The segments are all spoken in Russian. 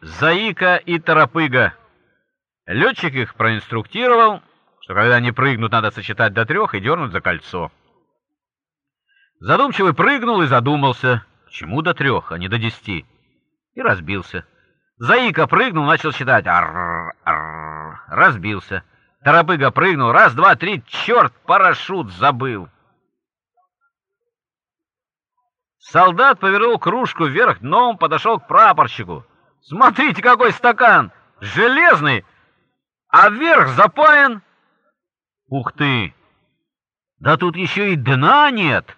Заика и Торопыга. Летчик их проинструктировал, что когда они прыгнут, надо сосчитать до трех и дернуть за кольцо. Задумчивый прыгнул и задумался, почему до трех, а не до десяти, и разбился. Заика прыгнул, начал считать. Арр, арр, разбился. Торопыга прыгнул. Раз, два, три. Черт, парашют забыл. Солдат повернул кружку вверх дном, подошел к прапорщику. Смотрите, какой стакан! Железный! А вверх запаян... Ух ты! Да тут еще и дна нет!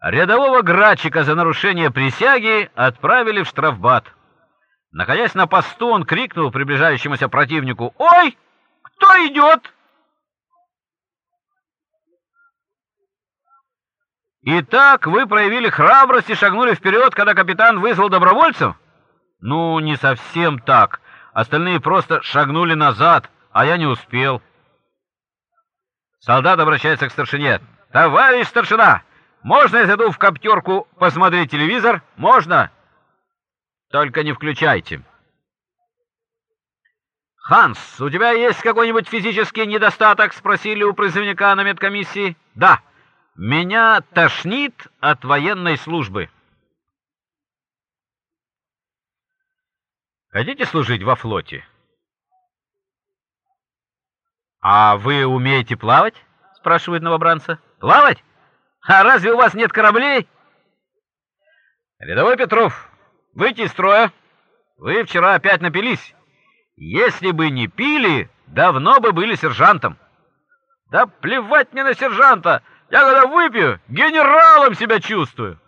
Рядового грачика за нарушение присяги отправили в штрафбат. Находясь на посту, он крикнул приближающемуся противнику «Ой! Кто идет?» «Итак, вы проявили храбрость и шагнули вперед, когда капитан вызвал добровольцев?» «Ну, не совсем так. Остальные просто шагнули назад, а я не успел». Солдат обращается к старшине. «Товарищ старшина, можно я зайду в коптерку посмотреть телевизор? Можно? Только не включайте». «Ханс, у тебя есть какой-нибудь физический недостаток?» — спросили у призывника на медкомиссии. «Да». Меня тошнит от военной службы. Хотите служить во флоте? А вы умеете плавать? спрашивает новобранца. Плавать? А разве у вас нет кораблей? Рядовой Петров, выйти из строя. Вы вчера опять напились. Если бы не пили, давно бы были сержантом. Да плевать мне на сержанта! Я когда выпью, генералом себя чувствую.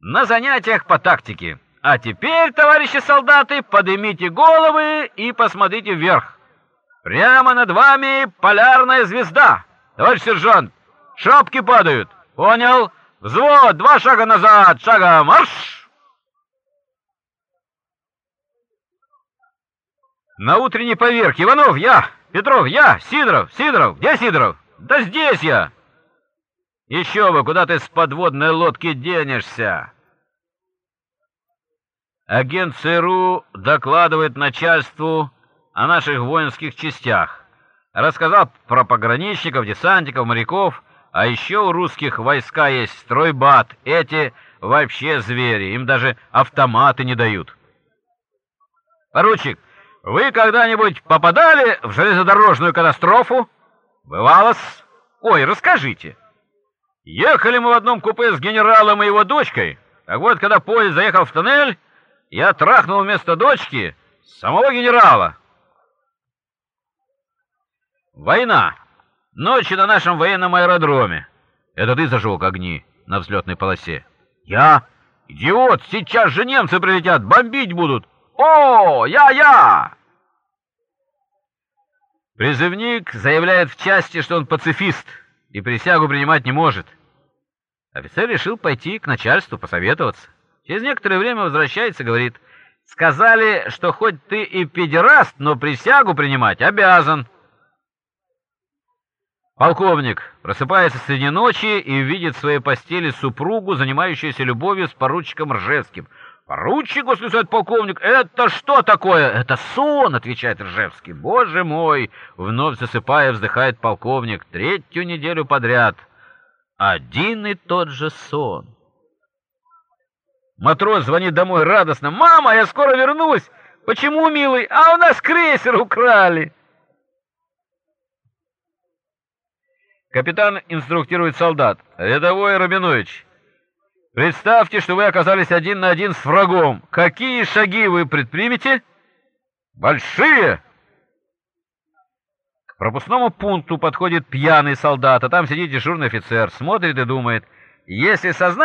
На занятиях по тактике. А теперь, товарищи солдаты, поднимите головы и посмотрите вверх. Прямо над вами полярная звезда. Товарищ сержант, шапки падают. Понял? Взвод, два шага назад, шага марш! На утренней поверке. Иванов, я! Петров, я! Сидоров! Сидоров! Где Сидоров? Да здесь я! Еще бы, куда ты с подводной лодки денешься? Агент ЦРУ докладывает начальству о наших воинских частях. Рассказал про пограничников, десантников, моряков, а еще у русских войска есть стройбат. Эти вообще звери, им даже автоматы не дают. Поручик, вы когда-нибудь попадали в железнодорожную катастрофу? Бывало-с? Ой, расскажите. Ехали мы в одном купе с генералом и его дочкой. Так вот, когда поезд заехал в тоннель, я трахнул вместо дочки самого генерала. Война. Ночью на нашем военном аэродроме. Это ты зажег огни на взлетной полосе? Я? Идиот, сейчас же немцы прилетят, бомбить будут. О, я-я! Призывник заявляет в части, что он пацифист и присягу принимать не может. Офицер решил пойти к начальству посоветоваться. Через некоторое время возвращается говорит, «Сказали, что хоть ты и педераст, но присягу принимать обязан». Полковник просыпается среди ночи и видит в своей постели супругу, занимающуюся любовью с поручиком Ржевским — «Поручик!» — восклицает полковник. «Это что такое?» «Это сон!» — отвечает Ржевский. «Боже мой!» — вновь засыпая, вздыхает полковник. «Третью неделю подряд. Один и тот же сон». Матрос звонит домой радостно. «Мама, я скоро вернусь!» «Почему, милый? А у нас крейсер украли!» Капитан инструктирует солдат. «Рядовой Рабинович, Представьте, что вы оказались один на один с врагом. Какие шаги вы предпримете? Большие! К пропускному пункту подходит пьяный солдат, а там сидит дежурный офицер, смотрит и думает, если сознание